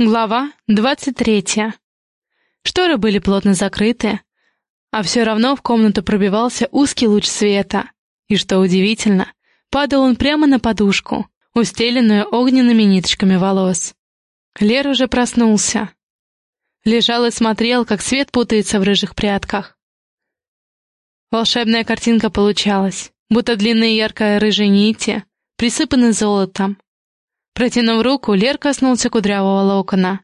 Глава двадцать третья. Шторы были плотно закрыты, а все равно в комнату пробивался узкий луч света, и, что удивительно, падал он прямо на подушку, устеленную огненными ниточками волос. Лер уже проснулся. Лежал и смотрел, как свет путается в рыжих прядках. Волшебная картинка получалась, будто длинные яркие рыжие нити, присыпаны золотом, Протянув руку, Лер коснулся кудрявого локона.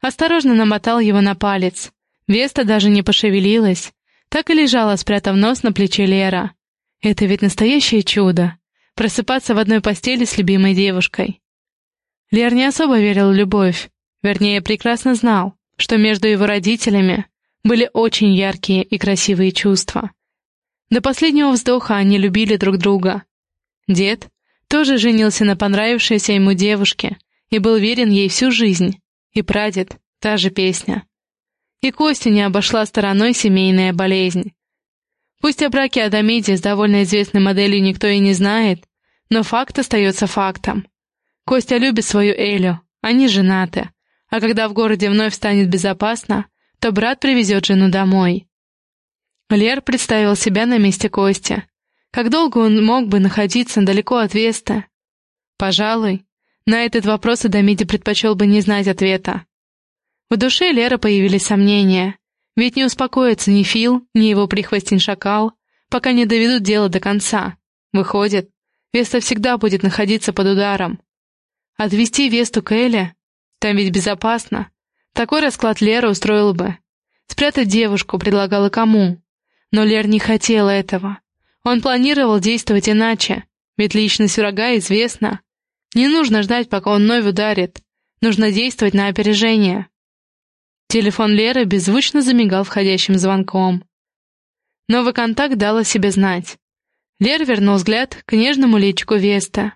Осторожно намотал его на палец. Веста даже не пошевелилась. Так и лежала, спрятав нос на плече Лера. Это ведь настоящее чудо. Просыпаться в одной постели с любимой девушкой. Лер не особо верил в любовь. Вернее, прекрасно знал, что между его родителями были очень яркие и красивые чувства. До последнего вздоха они любили друг друга. Дед, тоже женился на понравившейся ему девушке и был верен ей всю жизнь. И прадед — та же песня. И Костю не обошла стороной семейная болезнь. Пусть о браке Адамиди с довольно известной моделью никто и не знает, но факт остается фактом. Костя любит свою Элю, они женаты, а когда в городе вновь станет безопасно, то брат привезет жену домой. Лер представил себя на месте Кости. Как долго он мог бы находиться далеко от Веста? Пожалуй, на этот вопрос Адамиди предпочел бы не знать ответа. В душе Леры появились сомнения, ведь не успокоится ни Фил, ни его прихвостень Шакал, пока не доведут дело до конца. Выходит, Веста всегда будет находиться под ударом. Отвезти Весту к Эле? Там ведь безопасно. Такой расклад Лера устроил бы. Спрятать девушку предлагала кому? Но Лер не хотел этого. Он планировал действовать иначе, ведь личность врага известна. Не нужно ждать, пока он вновь ударит. Нужно действовать на опережение. Телефон Леры беззвучно замигал входящим звонком. Новый контакт дал о себе знать. Лер вернул взгляд к нежному личику Веста.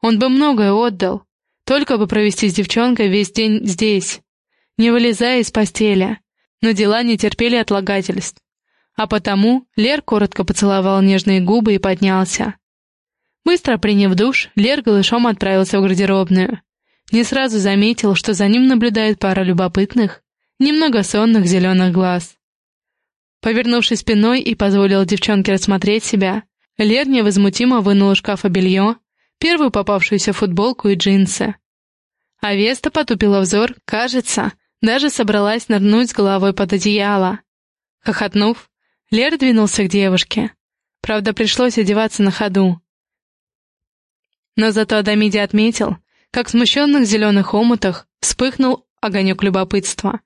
Он бы многое отдал, только бы провести с девчонкой весь день здесь, не вылезая из постели, но дела не терпели отлагательств. А потому Лер коротко поцеловал нежные губы и поднялся. Быстро приняв душ, Лер голышом отправился в гардеробную. Не сразу заметил, что за ним наблюдает пара любопытных, немного сонных зеленых глаз. Повернувшись спиной и позволил девчонке рассмотреть себя, Лер невозмутимо вынул из шкафа белье, первую попавшуюся футболку и джинсы. А Веста потупила взор, кажется, даже собралась нырнуть с головой под одеяло. Хохотнув, Лер двинулся к девушке. Правда, пришлось одеваться на ходу. Но зато Адамиди отметил, как в смущенных зеленых омутах вспыхнул огонек любопытства.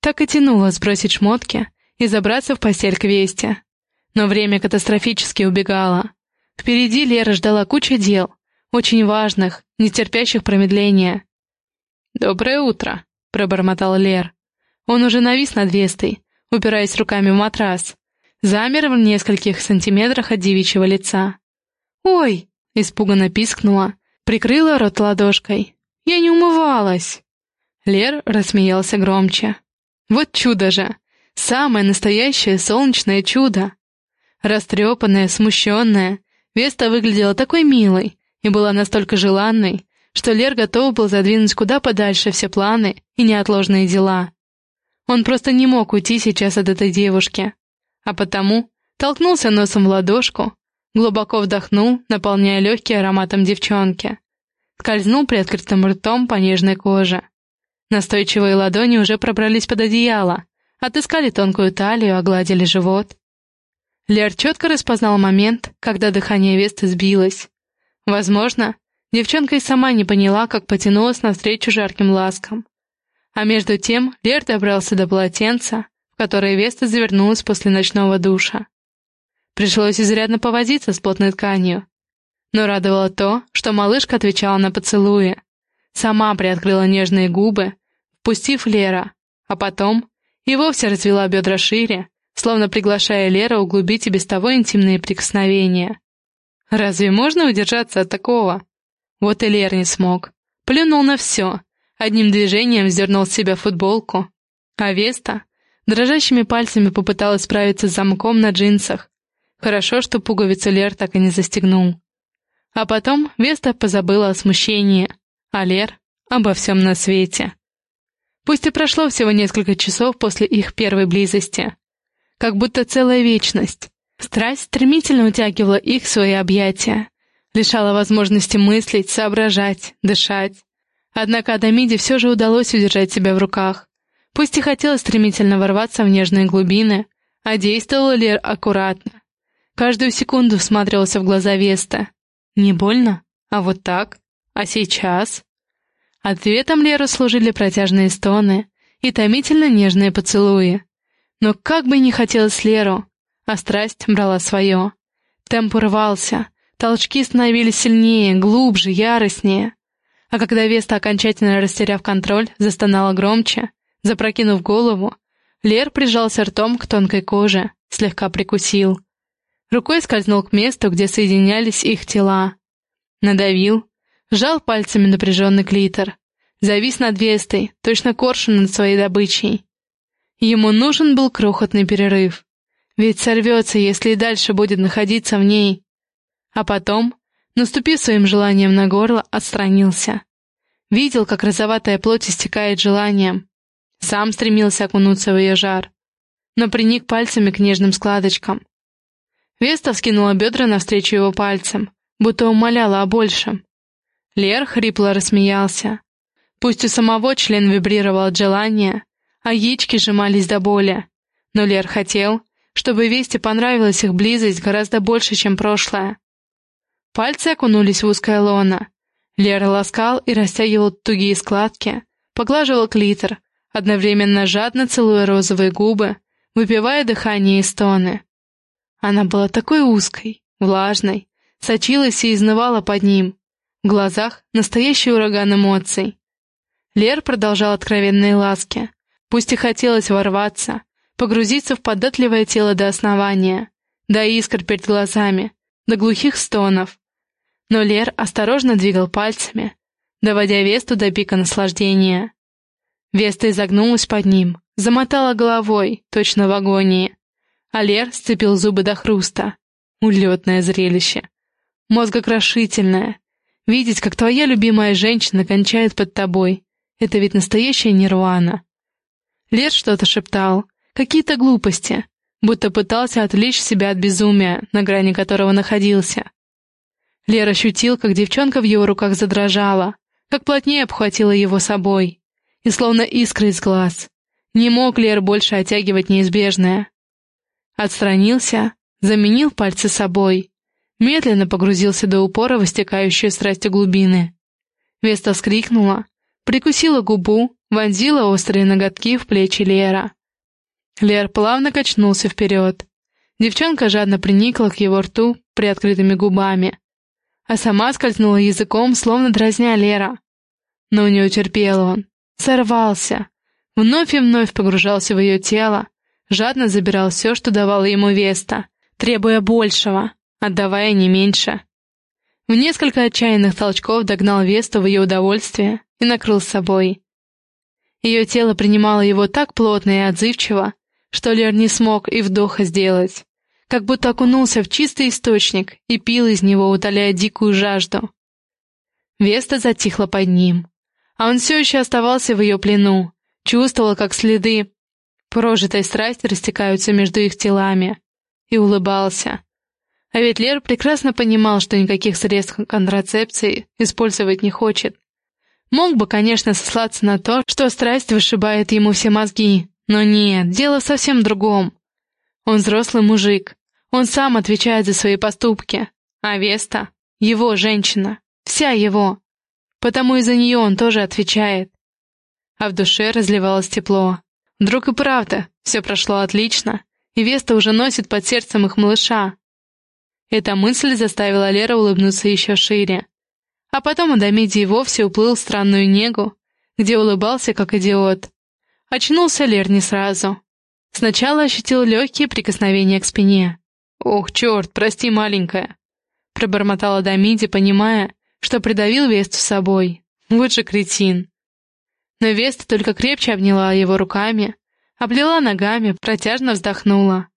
Так и тянуло сбросить шмотки и забраться в постель к Весте. Но время катастрофически убегало. Впереди Лера ждала куча дел, очень важных, не терпящих промедления. «Доброе утро», — пробормотал Лер. Он уже навис над Вестой, упираясь руками в матрас. Замер в нескольких сантиметрах от девичьего лица. «Ой!» — испуганно пискнула, прикрыла рот ладошкой. «Я не умывалась!» Лер рассмеялся громче. «Вот чудо же! Самое настоящее солнечное чудо!» Растрепанная, смущенная, Веста выглядела такой милой и была настолько желанной, что Лер готов был задвинуть куда подальше все планы и неотложные дела. Он просто не мог уйти сейчас от этой девушки. А потому толкнулся носом в ладошку, глубоко вдохнул, наполняя легкие ароматом девчонки. Скользнул приоткрытым ртом по нежной коже. Настойчивые ладони уже пробрались под одеяло, отыскали тонкую талию, огладили живот. Лер четко распознал момент, когда дыхание Весты сбилось. Возможно, девчонка и сама не поняла, как потянулась навстречу жарким ласкам. А между тем Лер добрался до полотенца, в которое Веста завернулась после ночного душа. Пришлось изрядно повозиться с плотной тканью. Но радовало то, что малышка отвечала на поцелуи. Сама приоткрыла нежные губы, впустив Лера, а потом и вовсе развела бедра шире, словно приглашая Лера углубить и без того интимные прикосновения. Разве можно удержаться от такого? Вот и Лер не смог. Плюнул на все, Одним движением сдернул с себя футболку, а Веста дрожащими пальцами попыталась справиться с замком на джинсах. Хорошо, что пуговицу Лер так и не застегнул. А потом Веста позабыла о смущении, а Лер — обо всем на свете. Пусть и прошло всего несколько часов после их первой близости. Как будто целая вечность. Страсть стремительно утягивала их в свои объятия, лишала возможности мыслить, соображать, дышать. Однако Адамиде все же удалось удержать себя в руках. Пусть и хотела стремительно ворваться в нежные глубины, а действовала Лер аккуратно. Каждую секунду всматривался в глаза Веста. Не больно? А вот так? А сейчас? Ответом Леру служили протяжные стоны и томительно нежные поцелуи. Но как бы ни хотелось Леру, а страсть брала свое. Темп урвался, толчки становились сильнее, глубже, яростнее. А когда Веста, окончательно растеряв контроль, застонала громче, запрокинув голову, Лер прижался ртом к тонкой коже, слегка прикусил. Рукой скользнул к месту, где соединялись их тела. Надавил, сжал пальцами напряженный клитор, завис над Вестой, точно коршун над своей добычей. Ему нужен был крохотный перерыв, ведь сорвется, если и дальше будет находиться в ней. А потом, наступив своим желанием на горло, отстранился. Видел, как розоватая плоть истекает желанием. Сам стремился окунуться в ее жар, но приник пальцами к нежным складочкам. Веста вскинула бедра навстречу его пальцам, будто умоляла о большем. Лер хрипло рассмеялся. Пусть у самого член вибрировал от желания, а яички сжимались до боли, но Лер хотел, чтобы Весте понравилась их близость гораздо больше, чем прошлое. Пальцы окунулись в узкое лоно. Лер ласкал и растягивал тугие складки, поглаживал клитор, одновременно жадно целуя розовые губы, выпивая дыхание и стоны. Она была такой узкой, влажной, сочилась и изнывала под ним. В глазах настоящий ураган эмоций. Лер продолжал откровенные ласки. Пусть и хотелось ворваться, погрузиться в податливое тело до основания, до искр перед глазами, до глухих стонов. Но Лер осторожно двигал пальцами, доводя Весту до пика наслаждения. Веста изогнулась под ним, замотала головой, точно в агонии. А Лер сцепил зубы до хруста. Улетное зрелище. Мозгокрошительное. Видеть, как твоя любимая женщина кончает под тобой, это ведь настоящая нирвана. Лер что-то шептал, какие-то глупости, будто пытался отвлечь себя от безумия, на грани которого находился. Лер ощутил, как девчонка в его руках задрожала, как плотнее обхватила его собой, и словно искры из глаз. Не мог Лер больше оттягивать неизбежное. Отстранился, заменил пальцы собой, медленно погрузился до упора в истекающую страстью глубины. Веста вскрикнула, прикусила губу, вонзила острые ноготки в плечи Лера. Лер плавно качнулся вперед. Девчонка жадно приникла к его рту приоткрытыми губами, а сама скользнула языком, словно дразня Лера. Но не утерпел он, сорвался, вновь и вновь погружался в ее тело, жадно забирал все, что давала ему Веста, требуя большего, отдавая не меньше. В несколько отчаянных толчков догнал Весту в ее удовольствие и накрыл с собой. Ее тело принимало его так плотно и отзывчиво, что Лер не смог и вдоха сделать, как будто окунулся в чистый источник и пил из него, утоляя дикую жажду. Веста затихла под ним, а он все еще оставался в ее плену, чувствовал, как следы прожитой страсти растекаются между их телами, и улыбался. А ведь Лер прекрасно понимал, что никаких средств контрацепции использовать не хочет. Мог бы, конечно, сослаться на то, что страсть вышибает ему все мозги, но нет, дело в совсем другом. Он взрослый мужик, он сам отвечает за свои поступки, а Веста — его женщина, вся его. Потому и за нее он тоже отвечает. А в душе разливалось тепло. Вдруг и правда, все прошло отлично, и Веста уже носит под сердцем их малыша. Эта мысль заставила Лера улыбнуться еще шире. А потом Адамиди и вовсе уплыл в странную негу, где улыбался как идиот. Очнулся Лер не сразу. Сначала ощутил легкие прикосновения к спине. «Ох, черт, прости, маленькая!» Пробормотал Адамиди, понимая, что придавил Весту собой. Вот же кретин. Но Веста только крепче обняла его руками, облила ногами, протяжно вздохнула.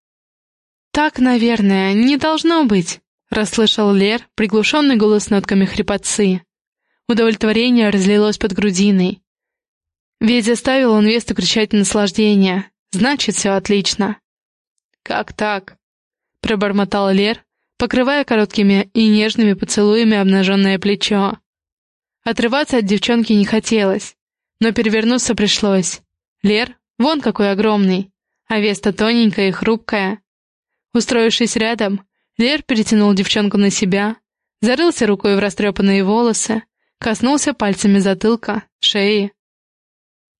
«Так, наверное, не должно быть», Расслышал Лер, приглушенный голос с нотками хрипотцы. Удовлетворение разлилось под грудиной. Ведь заставил он Весту кричать наслаждение. Значит, все отлично. «Как так?» — пробормотал Лер, покрывая короткими и нежными поцелуями обнаженное плечо. Отрываться от девчонки не хотелось, но перевернуться пришлось. Лер, вон какой огромный, а Веста тоненькая и хрупкая. Устроившись рядом, Лер перетянул девчонку на себя, зарылся рукой в растрепанные волосы, коснулся пальцами затылка, шеи.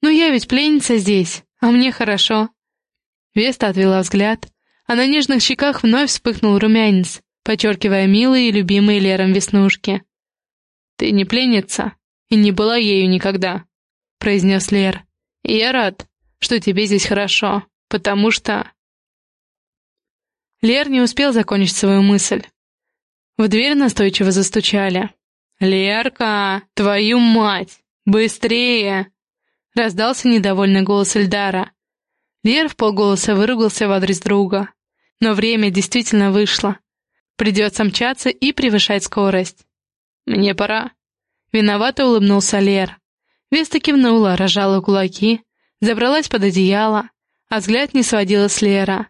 «Ну я ведь пленница здесь, а мне хорошо». Веста отвела взгляд, а на нежных щеках вновь вспыхнул румянец, подчеркивая милые и любимые Лером веснушки. «Ты не пленница и не была ею никогда», — произнес Лер. «И я рад, что тебе здесь хорошо, потому что...» Лер не успел закончить свою мысль. В дверь настойчиво застучали. «Лерка, твою мать! Быстрее!» Раздался недовольный голос Эльдара. Лер в полголоса выругался в адрес друга. Но время действительно вышло. Придется мчаться и превышать скорость. «Мне пора». Виновато улыбнулся Лер. Веста кивнула, рожала кулаки, забралась под одеяло, а взгляд не сводила с Лера.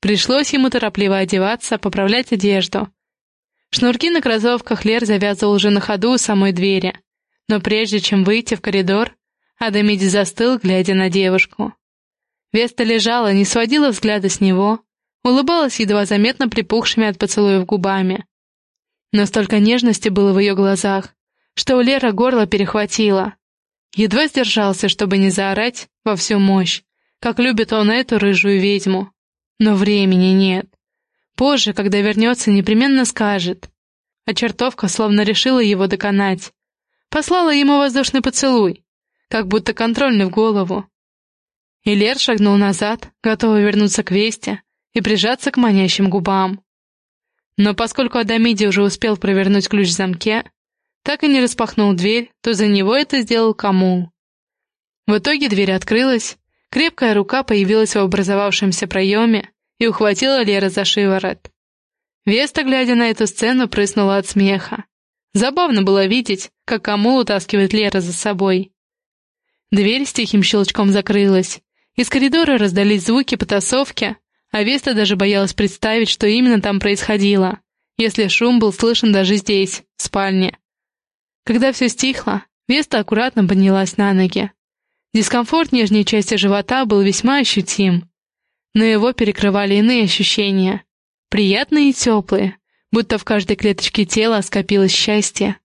Пришлось ему торопливо одеваться, поправлять одежду. Шнурки на кроссовках Лер завязывал уже на ходу у самой двери. Но прежде чем выйти в коридор, Адамиди застыл, глядя на девушку. Веста лежала, не сводила взгляда с него, улыбалась едва заметно припухшими от поцелуев губами. Но столько нежности было в ее глазах, что у Лера горло перехватило. Едва сдержался, чтобы не заорать во всю мощь, как любит он эту рыжую ведьму. Но времени нет. Позже, когда вернется, непременно скажет. А чертовка словно решила его доконать. Послала ему воздушный поцелуй, как будто контрольный в голову. И Лер шагнул назад, готовый вернуться к Весте и прижаться к манящим губам. Но поскольку Адамиди уже успел провернуть ключ в замке, так и не распахнул дверь, то за него это сделал Камул. В итоге дверь открылась, крепкая рука появилась в образовавшемся проеме и ухватила Лера за шиворот. Веста, глядя на эту сцену, прыснула от смеха. Забавно было видеть, как Камул утаскивает Лера за собой. Дверь с тихим щелчком закрылась. Из коридора раздались звуки потасовки, а Веста даже боялась представить, что именно там происходило, если шум был слышен даже здесь, в спальне. Когда все стихло, Веста аккуратно поднялась на ноги. Дискомфорт нижней части живота был весьма ощутим, но его перекрывали иные ощущения, приятные и теплые, будто в каждой клеточке тела скопилось счастье.